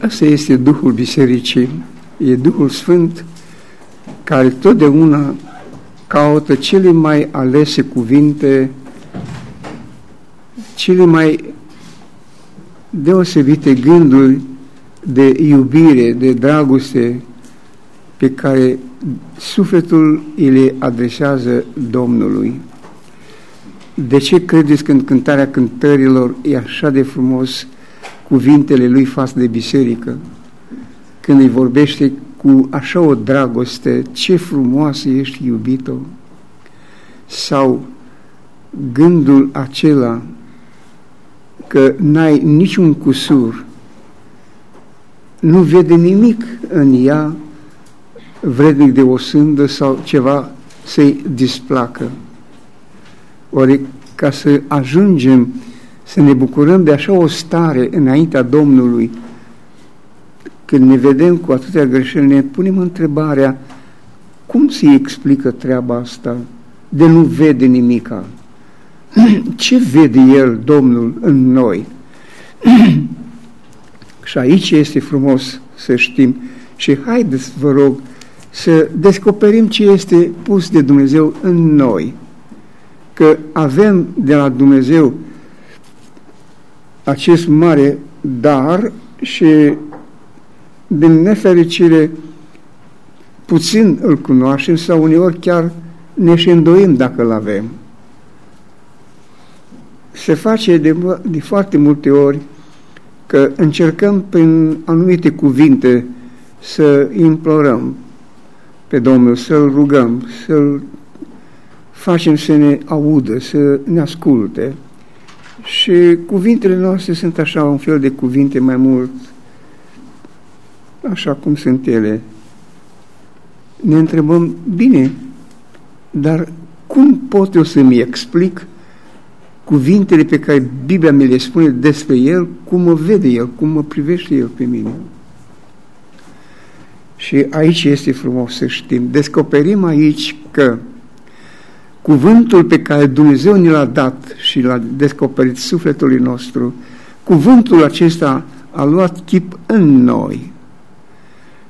Asta este Duhul Bisericii, e Duhul Sfânt care totdeauna caută cele mai alese cuvinte, cele mai deosebite gânduri de iubire, de dragoste pe care sufletul îi le adresează Domnului. De ce credeți că în cântarea cântărilor e așa de frumos cuvintele lui față de biserică? Când îi vorbește cu așa o dragoste, ce frumoasă ești iubito! Sau gândul acela că n-ai niciun cusur, nu vede nimic în ea vrednic de o sândă sau ceva să-i displacă. Ori ca să ajungem să ne bucurăm de așa o stare înaintea Domnului, când ne vedem cu atâtea greșeli, ne punem întrebarea cum se explică treaba asta de nu vede nimica? Ce vede El, Domnul, în noi? și aici este frumos să știm și haideți, vă rog, să descoperim ce este pus de Dumnezeu în noi. Că avem de la Dumnezeu acest mare dar și din nefericire puțin îl cunoaștem sau uneori chiar ne și îndoim dacă îl avem. Se face de, de foarte multe ori că încercăm prin anumite cuvinte să implorăm pe Domnul, să-L rugăm, să-L facem să ne audă, să ne asculte. Și cuvintele noastre sunt așa un fel de cuvinte mai mult, așa cum sunt ele. Ne întrebăm, bine, dar cum pot eu să-mi explic cuvintele pe care Biblia mi le spune despre El, cum mă vede El, cum mă privește El pe mine? Și aici este frumos să știm. Descoperim aici că cuvântul pe care Dumnezeu ne l-a dat și l-a descoperit sufletului nostru, cuvântul acesta a luat chip în noi.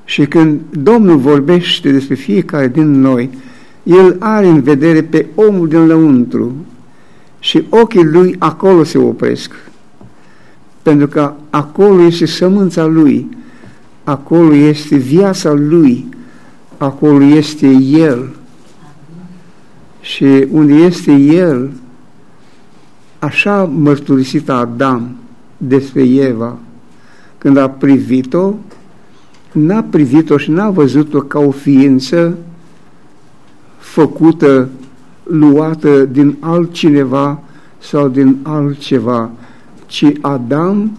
Și când Domnul vorbește despre fiecare din noi, El are în vedere pe omul din lăuntru și ochii lui acolo se opresc. Pentru că acolo este sămânța lui, acolo este viața lui, acolo este el. Și unde este el, așa mărturisit Adam despre Eva, când a privit-o, n-a privit-o și n-a văzut-o ca o ființă făcută, luată din altcineva sau din altceva, ci Adam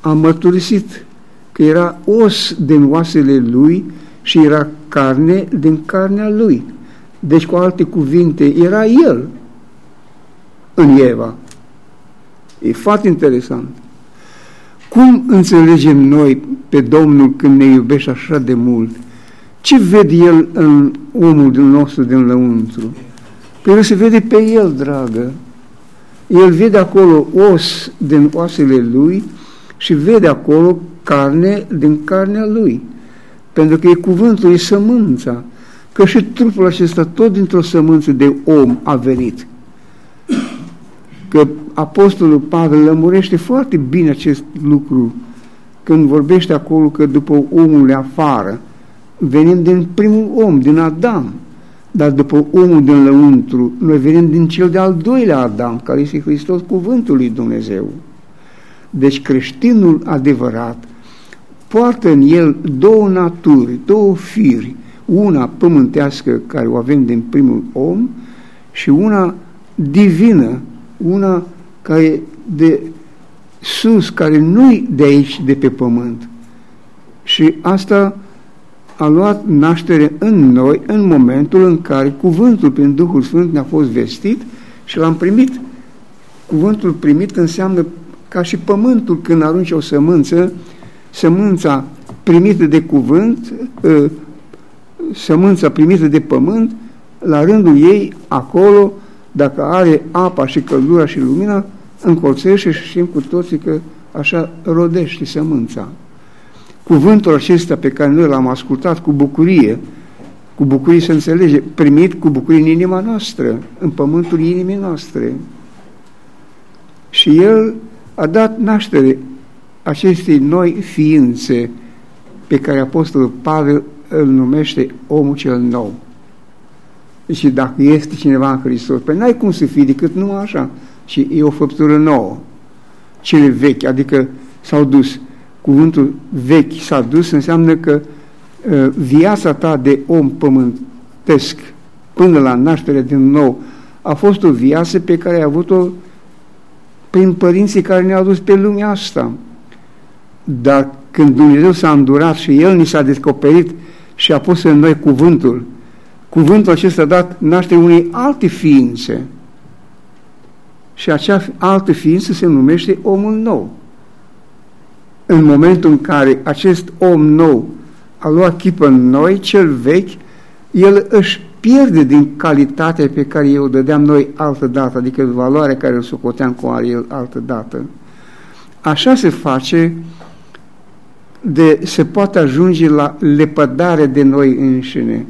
a mărturisit că era os din oasele lui și era carne din carnea lui. Deci, cu alte cuvinte, era el în Eva. E foarte interesant. Cum înțelegem noi pe Domnul când ne iubește așa de mult? Ce vede El în omul din nostru din lăuntru? Pe El se vede pe El, dragă. El vede acolo os din oasele Lui și vede acolo carne din carnea lui. Pentru că e cuvântul, e sămânța. Că și trupul acesta tot dintr-o sămânță de om a venit. Că Apostolul Pavel lămurește foarte bine acest lucru când vorbește acolo că după omul afară, venim din primul om, din Adam, dar după omul din lăuntru, noi venim din cel de-al doilea Adam, care este Hristos, cuvântul lui Dumnezeu. Deci creștinul adevărat poartă în el două naturi, două firi, una pământească care o avem din primul om și una divină, una care de sus, care nu-i de aici, de pe pământ. Și asta a luat naștere în noi în momentul în care cuvântul prin Duhul Sfânt ne-a fost vestit și l-am primit. Cuvântul primit înseamnă ca și pământul când arunce o sămânță, sămânța primită de cuvânt, ă, sămânța primită de pământ, la rândul ei, acolo, dacă are apa și căldura și lumina, încolțește și știm cu toții că așa rodește sămânța. cuvântul acesta pe care noi l-am ascultat cu bucurie, cu bucurie să înțelege, primit cu bucurie în inima noastră, în pământul inimii noastre. Și El a dat naștere acestei noi ființe pe care Apostolul Pavel îl numește omul cel nou. Și dacă este cineva în Hristos, păi n-ai cum să fii decât nu așa, și e o făptură nouă. Cele vechi, adică s-au dus. Cuvântul vechi s-a dus înseamnă că uh, viața ta de om pământesc până la naștere din nou a fost o viață pe care ai avut-o prin părinții care ne-au dus pe lumea asta. Dar când Dumnezeu s-a îndurat și El ni s-a descoperit și a pus în noi cuvântul, cuvântul acesta a dat naștere unei alte ființe. Și acea altă ființă se numește omul nou. În momentul în care acest om nou a luat chipă în noi, cel vechi, el își pierde din calitatea pe care eu dădeam noi altă dată, adică valoarea care îl socoteam cu are el altă dată. Așa se face de se poate ajunge la lepădare de noi înșine.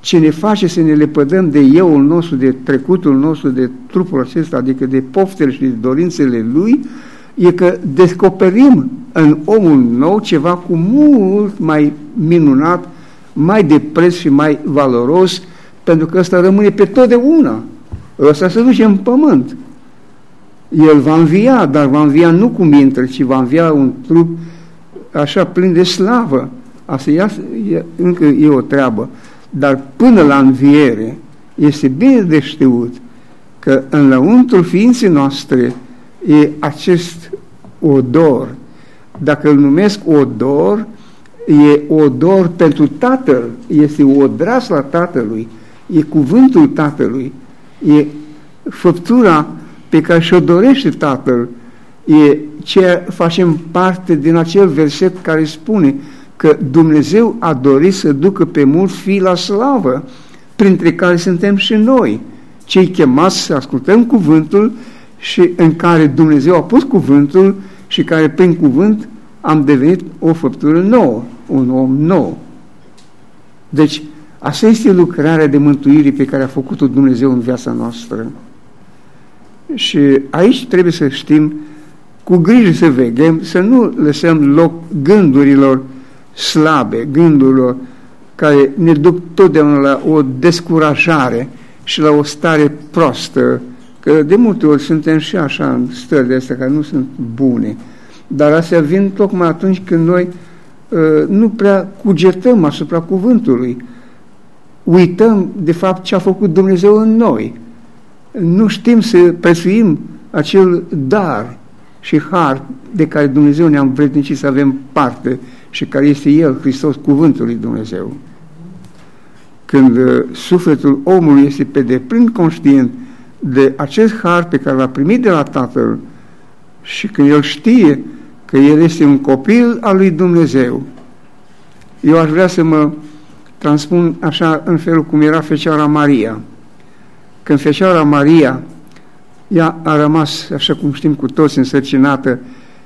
Ce ne face să ne lepădăm de euul nostru, de trecutul nostru, de trupul acesta, adică de poftele și de dorințele lui, e că descoperim în omul nou ceva cu mult mai minunat, mai de preț și mai valoros, pentru că ăsta rămâne pe totdeauna. Ăsta se duce în pământ. El va învia, dar va învia nu cu mintre, ci va învia un trup așa plin de slavă. Asta e, e, încă e o treabă. Dar până la înviere este bine de știut că în lăuntul ființei noastre e acest odor. Dacă îl numesc odor, e odor pentru Tatăl, este o odras la Tatălui, e cuvântul Tatălui, e făptura pe care și-o dorește Tatăl, e ce facem parte din acel verset care spune că Dumnezeu a dorit să ducă pe mulți fii la slavă, printre care suntem și noi, cei chemați să ascultăm cuvântul și în care Dumnezeu a pus cuvântul și care prin cuvânt am devenit o făptură nouă, un om nou. Deci, asta este lucrarea de mântuire pe care a făcut-o Dumnezeu în viața noastră. Și aici trebuie să știm cu grijă să veghem, să nu lăsăm loc gândurilor slabe, gândurilor care ne duc totdeauna la o descurajare și la o stare prostă, că de multe ori suntem și așa în stările astea care nu sunt bune, dar astea vin tocmai atunci când noi uh, nu prea cugetăm asupra cuvântului, uităm de fapt ce a făcut Dumnezeu în noi, nu știm să prețuim acel dar și har de care Dumnezeu ne-a învrednicit să avem parte și care este El, Hristos, cuvântul lui Dumnezeu. Când uh, sufletul omului este pe deplin conștient de acest har pe care l-a primit de la Tatăl și când el știe că el este un copil al lui Dumnezeu, eu aș vrea să mă transpun așa în felul cum era Fecioara Maria. Când Fecioara Maria ea a rămas, așa cum știm cu toți, însărcinată.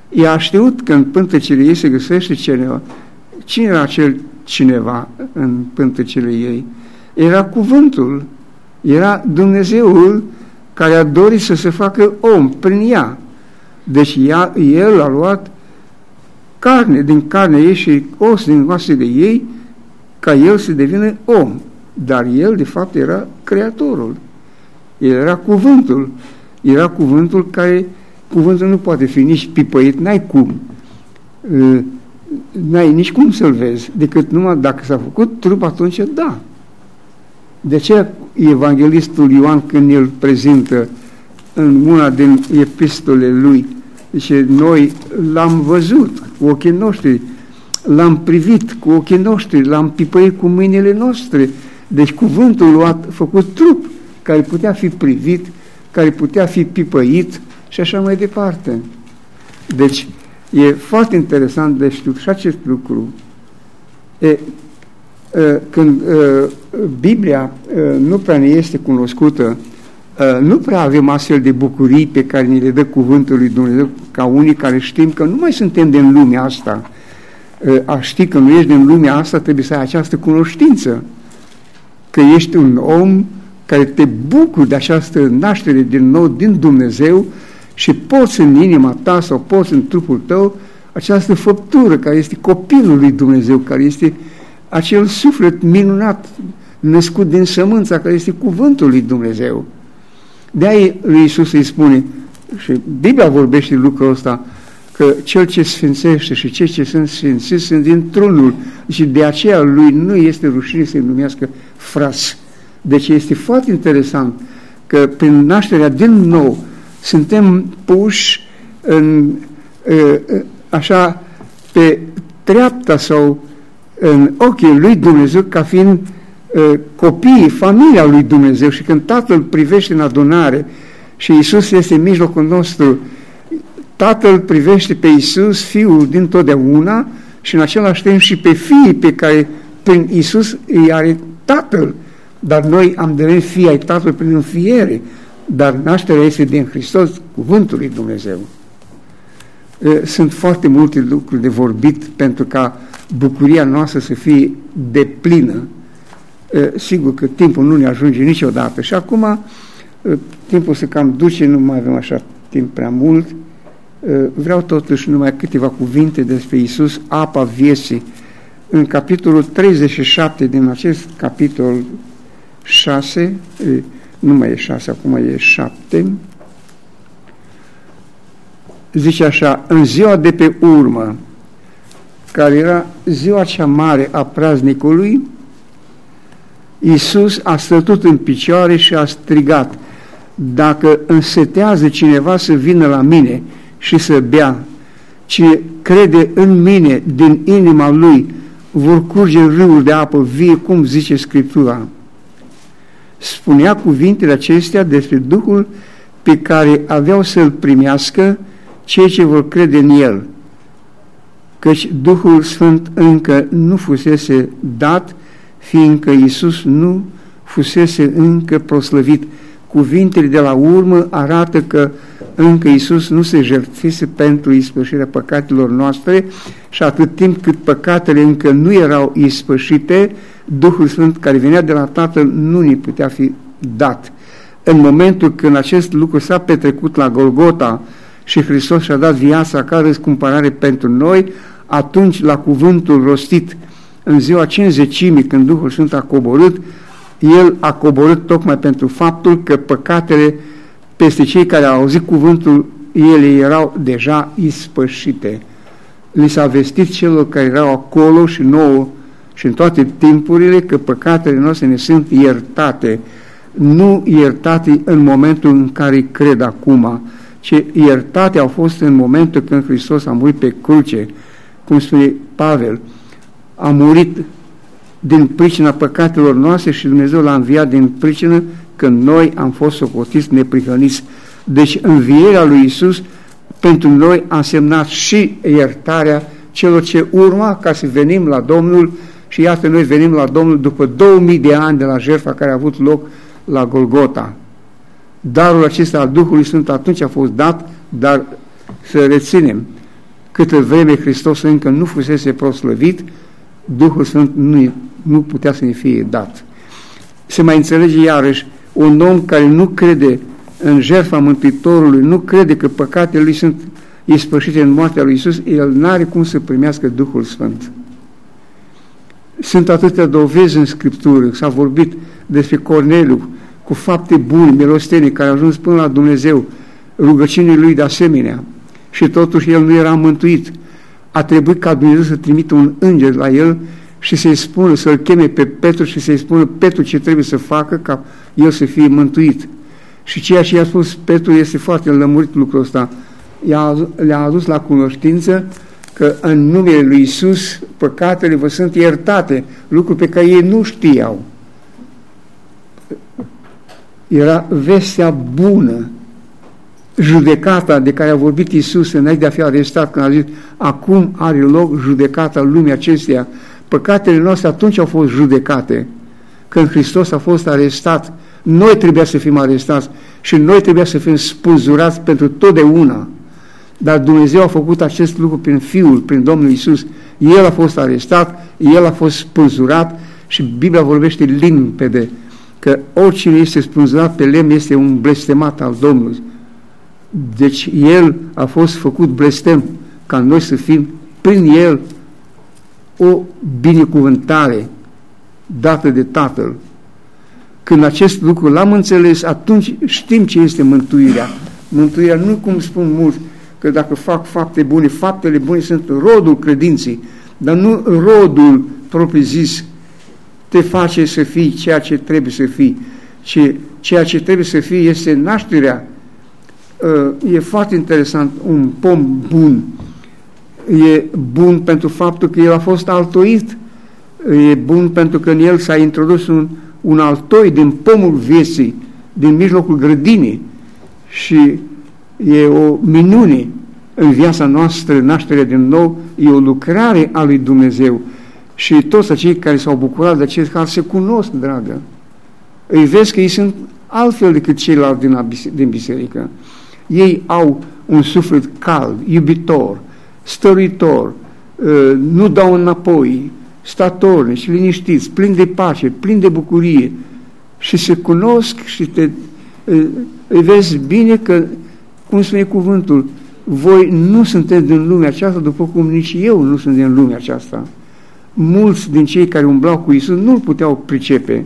Ea a știut că în pântecele ei se găsește cineva. Cine era acel cineva în pântecele ei? Era cuvântul, era Dumnezeul care a dorit să se facă om prin ea. Deci ea, el a luat carne din carne ei și os din oasele ei ca el să devină om. Dar el, de fapt, era Creatorul. El era cuvântul era cuvântul care, cuvântul nu poate fi nici pipăit, n-ai cum. Ă, n-ai nici cum să-l vezi, decât numai dacă s-a făcut trup, atunci da. De ce evanghelistul Ioan, când el prezintă în una din epistole lui, zice, noi l-am văzut cu ochii noștri, l-am privit cu ochii noștri, l-am pipăit cu mâinile noastre. Deci cuvântul a făcut trup care putea fi privit, care putea fi pipăit și așa mai departe. Deci, e foarte interesant de știut și acest lucru. E, când Biblia nu prea ne este cunoscută, nu prea avem astfel de bucurii pe care ni le dă cuvântul lui Dumnezeu, ca unii care știm că nu mai suntem din lumea asta. a ști că nu ești din lumea asta, trebuie să ai această cunoștință, că ești un om care te bucuri de această naștere din nou din Dumnezeu și poți în inima ta sau poți în trupul tău această făptură care este copilul lui Dumnezeu, care este acel suflet minunat născut din sămânța care este cuvântul lui Dumnezeu. De aia lui Iisus îi spune, și Biblia vorbește lucrul ăsta, că cel ce sfințește și cei ce sunt sfințiți sunt din trunul și de aceea lui nu este rușine să-i numească fras. Deci este foarte interesant că prin nașterea din nou suntem puși în, așa pe treapta sau în ochii lui Dumnezeu ca fiind copiii, familia lui Dumnezeu și când Tatăl privește în adunare și Isus este în mijlocul nostru, Tatăl privește pe Isus, Fiul din totdeauna și în același timp și pe fiii pe care prin Isus îi are Tatăl. Dar noi am devenit fii ai Tatălui prin înfiere, dar nașterea este din Hristos, cuvântul lui Dumnezeu. Sunt foarte multe lucruri de vorbit pentru ca bucuria noastră să fie deplină sigur că timpul nu ne ajunge niciodată și acum timpul se cam duce, nu mai avem așa timp prea mult. Vreau totuși numai câteva cuvinte despre Isus, apa vieții. În capitolul 37 din acest capitol 6, nu mai e 6, acum e 7, zice așa, în ziua de pe urmă, care era ziua cea mare a praznicului, Iisus a stătut în picioare și a strigat, dacă însetează cineva să vină la mine și să bea, cine crede în mine din inima lui, vor curge râuri de apă vie, cum zice Scriptura. Spunea cuvintele acestea despre Duhul pe care aveau să-l primească cei ce vor crede în el, căci Duhul Sfânt încă nu fusese dat, fiindcă Iisus nu fusese încă proslăvit. Cuvintele de la urmă arată că încă Iisus nu se jertfise pentru ispășirea păcatelor noastre și atât timp cât păcatele încă nu erau ispășite, Duhul Sfânt care venea de la Tatăl nu ne putea fi dat. În momentul când acest lucru s-a petrecut la Golgota și Hristos și-a dat viața ca răscumpărare pentru noi, atunci la cuvântul rostit în ziua cinzecimii, când Duhul Sfânt a coborât, El a coborât tocmai pentru faptul că păcatele peste cei care au auzit cuvântul, ele erau deja ispășite. Li s-a vestit celor care erau acolo și nouă și în toate timpurile că păcatele noastre ne sunt iertate, nu iertate în momentul în care cred acum, ci iertate au fost în momentul când Hristos a murit pe cruce, cum spune Pavel, a murit din pricina păcatelor noastre și Dumnezeu l-a înviat din pricină când noi am fost socotiți neprihăniți. Deci învierea lui Isus pentru noi a însemnat și iertarea celor ce urma ca să venim la Domnul și iată noi venim la Domnul după 2000 de ani de la jertfa care a avut loc la Golgota. Darul acesta al Duhului Sfânt atunci a fost dat, dar să reținem, câtă vreme Hristos încă nu fusese proslăvit, Duhul Sfânt nu, nu putea să ne fie dat. Se mai înțelege iarăși, un om care nu crede în jertfa Mântuitorului, nu crede că păcatele lui sunt ispășite în moartea lui Isus, el nu are cum să primească Duhul Sfânt. Sunt atâtea dovezi în Scriptură, s-a vorbit despre Corneliu, cu fapte bune, milostenii, care au ajuns până la Dumnezeu, rugăciunii lui de asemenea. Și totuși el nu era mântuit a trebuit ca Dumnezeu să trimită un înger la el și să-i spună, să-l cheme pe Petru și să-i spună Petru ce trebuie să facă ca el să fie mântuit. Și ceea ce i-a spus Petru este foarte lămurit lucrul ăsta. Le-a adus la cunoștință că în numele lui Isus păcatele vă sunt iertate, lucruri pe care ei nu știau. Era vestea bună judecata de care a vorbit Isus înainte de a fi arestat, când a zis, acum are loc judecata lumii acesteia. Păcatele noastre atunci au fost judecate, când Hristos a fost arestat. Noi trebuia să fim arestați și noi trebuia să fim spânzurați pentru totdeauna. dar Dumnezeu a făcut acest lucru prin Fiul, prin Domnul Isus. El a fost arestat, El a fost spânzurat și Biblia vorbește limpede că oricine este spânzurat pe lemn este un blestemat al Domnului. Deci El a fost făcut blestem ca noi să fim prin El o binecuvântare dată de Tatăl. Când acest lucru l-am înțeles, atunci știm ce este mântuirea. Mântuirea nu cum spun mulți, că dacă fac fapte bune, faptele bune sunt rodul credinței, dar nu rodul propriu-zis te face să fii ceea ce trebuie să fii, ci ceea ce trebuie să fii este nașterea. Uh, e foarte interesant, un pom bun e bun pentru faptul că el a fost altoit, e bun pentru că în el s-a introdus un, un altoi din pomul vieții, din mijlocul grădinii și e o minune în viața noastră, nașterea din nou, e o lucrare a lui Dumnezeu. Și toți acei care s-au bucurat de acest har se cunosc, dragă. Îi vezi că ei sunt altfel decât ceilalți din, din biserică. Ei au un suflet cald, iubitor, stăritor, ă, nu dau înapoi, statornici, liniștiți, plini de pace, plini de bucurie și se cunosc și te, ă, îi vezi bine că, cum spune cuvântul, voi nu sunteți din lumea aceasta, după cum nici eu nu sunt din lumea aceasta. Mulți din cei care umblau cu Isus nu-L puteau pricepe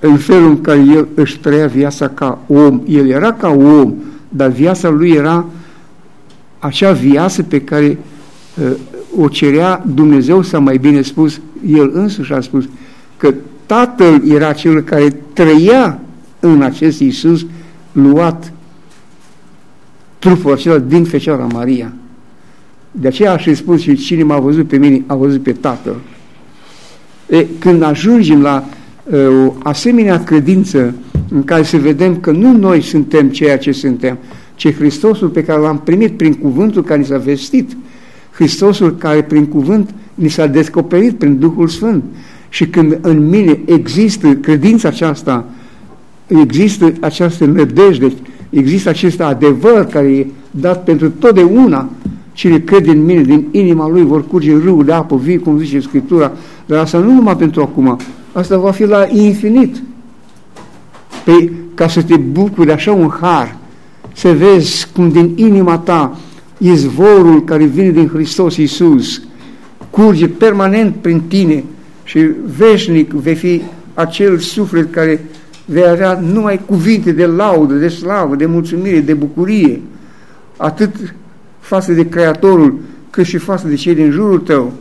în felul în care El își trăia viața ca om. El era ca om, dar viața lui era acea viață pe care uh, o cerea Dumnezeu, sau mai bine spus, El însuși a spus că Tatăl era cel care trăia în acest Iisus luat trupul acela din Fecioara Maria. De aceea aș spus și cine m-a văzut pe mine, a văzut pe Tatăl. E, când ajungem la uh, o asemenea credință în care să vedem că nu noi suntem ceea ce suntem, ci Hristosul pe care l-am primit prin cuvântul care ni s-a vestit, Hristosul care prin cuvânt ni s-a descoperit prin Duhul Sfânt. Și când în mine există credința aceasta, există această nădejde, există acest adevăr care e dat pentru totdeauna, cine crede în mine, din inima lui vor curge râu de apă vii, cum zice Scriptura, dar asta nu numai pentru acum, asta va fi la infinit. Pe, ca să te bucuri de așa un har, să vezi cum din inima ta izvorul care vine din Hristos Iisus curge permanent prin tine și veșnic vei fi acel suflet care vei avea numai cuvinte de laudă, de slavă, de mulțumire, de bucurie, atât față de Creatorul, cât și față de cei din jurul tău.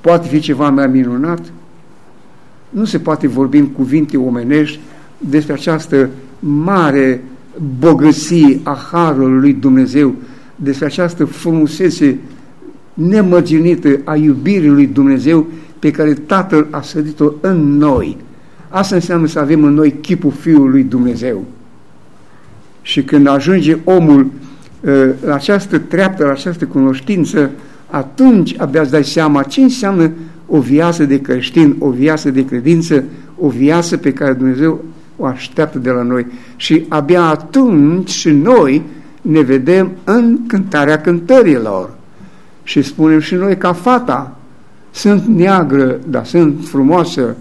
Poate fi ceva mai minunat? Nu se poate vorbi în cuvinte omenești despre această mare bogăție a Harului lui Dumnezeu, despre această frumusețe nemărginită a iubirii lui Dumnezeu pe care Tatăl a sădit-o în noi. Asta înseamnă să avem în noi chipul Fiului lui Dumnezeu. Și când ajunge omul uh, la această treaptă, la această cunoștință, atunci abia îți dai seama ce înseamnă o viață de creștin, o viață de credință, o viață pe care Dumnezeu o așteaptă de la noi. Și abia atunci și noi ne vedem în cântarea cântărilor. Și spunem și noi ca fata, sunt neagră, dar sunt frumoasă,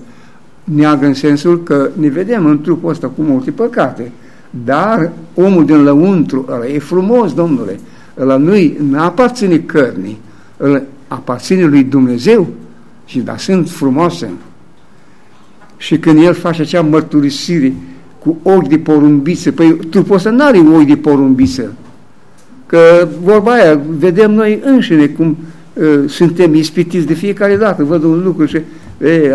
neagră în sensul că ne vedem în trupul ăsta cu multe păcate. Dar omul din lăuntru, ăla e frumos, domnule, ăla nu-i, nu aparține cărnii, ăla aparține lui Dumnezeu și da, sunt frumoase. Și când el face acea mărturisire cu ochi de porumbiță, păi trupul ăsta nu are ochi de porumbiță. Că vorba aia, vedem noi înșine cum uh, suntem ispitiți de fiecare dată, văd un lucru și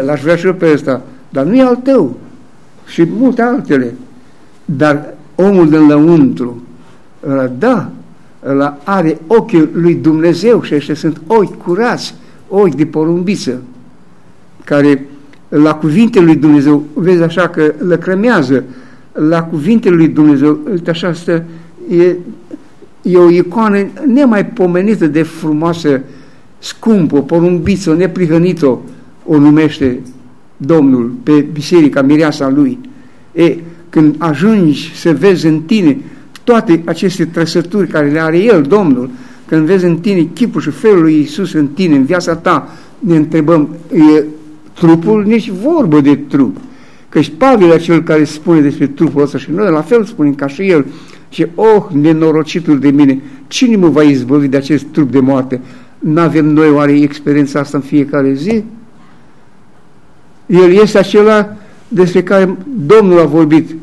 l-aș vrea și eu pe ăsta, dar nu e al tău. Și multe altele. Dar omul de lăuntru, ăla, da, ăla are ochiul lui Dumnezeu și ăștia sunt ochi curați, ochi de porumbiță, care la cuvintele lui Dumnezeu, vezi așa că lăcrămează, la cuvintele lui Dumnezeu, uite așa stă, e, e o icoană nemaipomenită de frumoasă, scumpă, porumbiță, neprihănită, o numește Domnul pe biserica, mireasa lui. E, când ajungi să vezi în tine toate aceste trăsături care le are El, Domnul, când vezi în tine chipul și felul lui Iisus în tine, în viața ta, ne întrebăm, e trupul? Nici vorbă de trup. Căci Pavel e cel care spune despre trupul ăsta și noi la fel spunem ca și el. Și, oh, nenorocitul de mine, cine mă va izbăvi de acest trup de moarte? N-avem noi oare experiența asta în fiecare zi? El este acela despre care Domnul a vorbit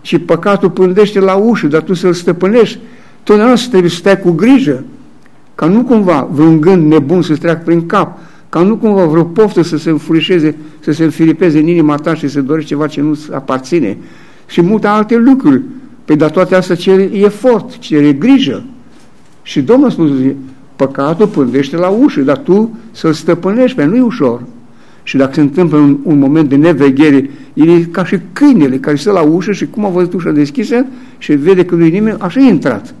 și păcatul pândește la ușă, dar tu să-l stăpânești. Totdeauna trebuie să stai cu grijă, ca nu cumva vreun gând nebun să-ți treacă prin cap, ca nu cumva vreo poftă să se înfurișeze, să se înfilipeze în inima ta și să dorești ceva ce nu aparține și multe alte lucruri. Păi dar toate astea cere efort, cere grijă. Și Domnul a spus, păcatul pândește la ușă, dar tu să-l stăpânești, pentru nu-i ușor. Și dacă se întâmplă un, un moment de neveghere, el e ca și câinele care stă la ușă și cum a văzut ușa deschisă și vede că nu-i nimeni, așa e intrat.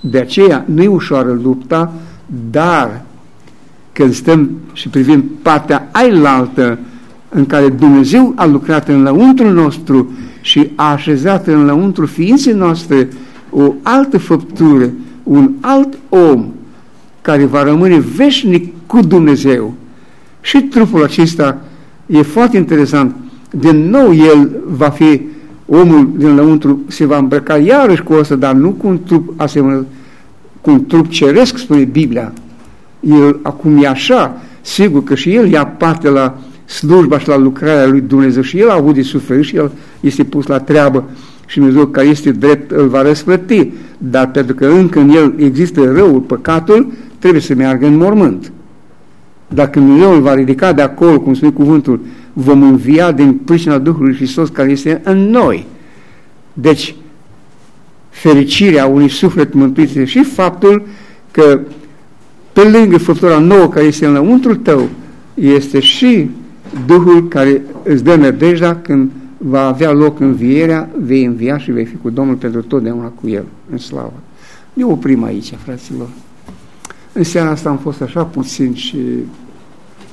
De aceea nu e ușoară lupta, dar când stăm și privim partea ailaltă în care Dumnezeu a lucrat în lăuntrul nostru și a așezat în lăuntru ființei noastre o altă făptură, un alt om care va rămâne veșnic cu Dumnezeu. Și trupul acesta e foarte interesant. Din nou el va fi, omul din lăuntru se va îmbrăca iarăși cu ăsta, dar nu cu un trup asemănă, cu un trup ceresc, spune Biblia. El acum e așa, sigur că și el ia parte la slujba și la lucrarea lui Dumnezeu și el a avut de suferit și el este pus la treabă și Dumnezeu care este drept îl va răsplăti, dar pentru că încă în el există răul, păcatul, trebuie să meargă în mormânt. Dacă Dumnezeu îl va ridica de acolo, cum spune cuvântul, vom învia din pricina Duhului Hristos care este în noi. Deci, fericirea unui suflet mântuit și faptul că pe lângă făptura nouă care este înăuntru tău, este și Duhul care îți dă nădejdea când va avea loc învierea, vei învia și vei fi cu Domnul pentru totdeauna cu El, în slavă. Ne oprim aici, fraților. În seara asta am fost așa puțin și